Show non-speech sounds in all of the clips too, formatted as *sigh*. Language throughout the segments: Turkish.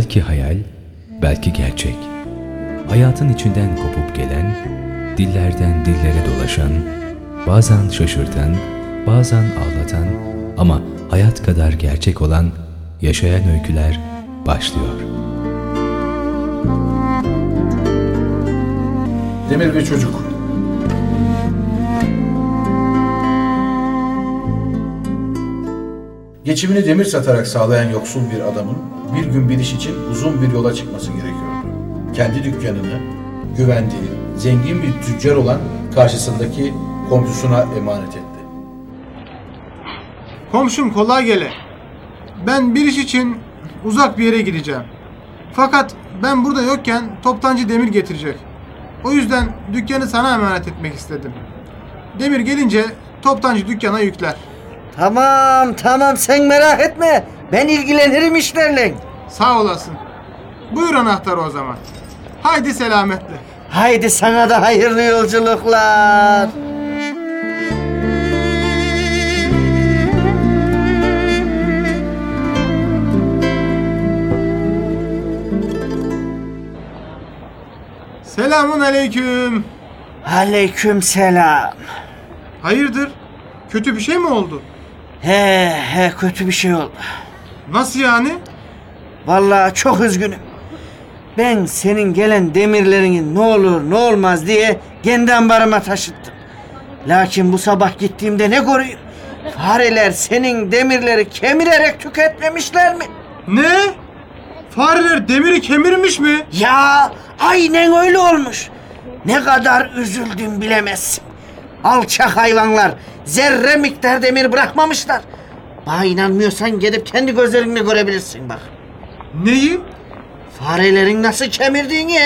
Belki hayal, belki gerçek. Hayatın içinden kopup gelen, dillerden dillere dolaşan, bazen şaşırtan, bazen ağlatan ama hayat kadar gerçek olan yaşayan öyküler başlıyor. Demir bir çocuk. Geçimini demir satarak sağlayan yoksul bir adamın bir gün bir iş için uzun bir yola çıkması gerekiyordu. Kendi dükkanını güvendiği, zengin bir tüccar olan karşısındaki komşusuna emanet etti. Komşum kolay gele. Ben bir iş için uzak bir yere gideceğim. Fakat ben burada yokken toptancı demir getirecek. O yüzden dükkanı sana emanet etmek istedim. Demir gelince toptancı dükkana yükler. Tamam tamam sen merak etme. Ben ilgilenirim işlerle. Sağ olasın. Buyur anahtarı o zaman. Haydi selametle. Haydi sana da hayırlı yolculuklar. Selamun aleyküm. Aleyküm selam. Hayırdır? Kötü bir şey mi oldu? He he kötü bir şey oldu. Nasıl yani? Vallahi çok üzgünüm. Ben senin gelen demirlerini ne olur ne olmaz diye kendi ambarıma taşıttım. Lakin bu sabah gittiğimde ne göreyim? Fareler senin demirleri kemirerek tüketmemişler mi? Ne? Fareler demiri kemirmiş mi? Ya aynen öyle olmuş. Ne kadar üzüldüm bilemezsin. Alçak hayvanlar zerre miktar demir bırakmamışlar. Bana inanmıyorsan gidip kendi gözlerinle görebilirsin bak. Neyi? Farelerin nasıl kemirdiğini?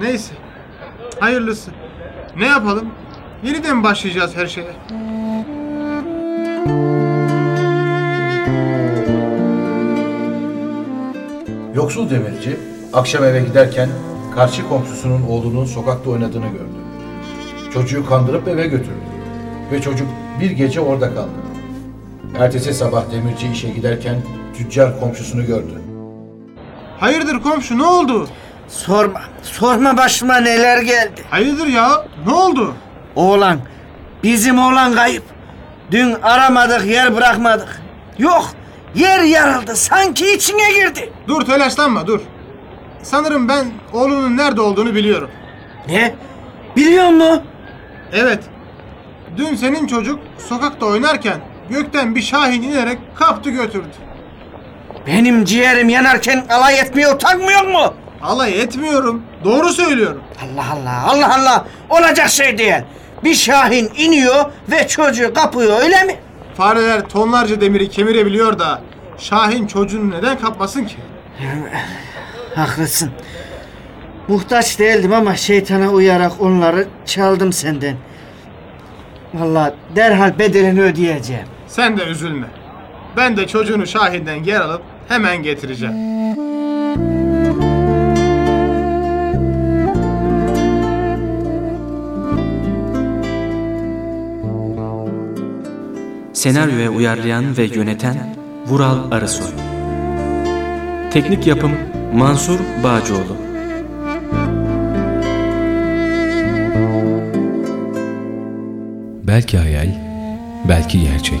Neyse. Hayırlısı. Ne yapalım? Yeniden mi başlayacağız her şeye? Yoksul demirci akşam eve giderken karşı komşusunun oğlunun sokakta oynadığını gördü. Çocuğu kandırıp eve götürdü ve çocuk bir gece orada kaldı. Ertesi sabah demirci işe giderken tüccar komşusunu gördü. Hayırdır komşu ne oldu? Sorma, sorma başıma neler geldi. Hayırdır ya? Ne oldu? Oğlan, bizim oğlan kayıp. Dün aramadık, yer bırakmadık. Yok, yer yarıldı, sanki içine girdi. Dur telaşlanma dur. Sanırım ben oğlunun nerede olduğunu biliyorum. Ne? Biliyor musun? Evet. Dün senin çocuk sokakta oynarken gökten bir şahin inerek kaptı götürdü. Benim ciğerim yanarken alay etmeye utanmıyor mu? Alay etmiyorum. Doğru söylüyorum. Allah Allah, Allah Allah. Olacak şey değil. Bir şahin iniyor ve çocuğu kapıyor öyle mi? Fareler tonlarca demiri kemirebiliyor da Şahin çocuğunu neden kapmasın ki? *sighs* Haklısın. Muhtaç değildim ama şeytana uyarak onları çaldım senden. Vallahi derhal bedelini ödeyeceğim. Sen de üzülme. Ben de çocuğunu Şahin'den geri alıp hemen getireceğim. Senaryoya uyarlayan ve yöneten Vural Arısoy Teknik yapım Mansur Bağcıoğlu Belki hayal, belki gerçek.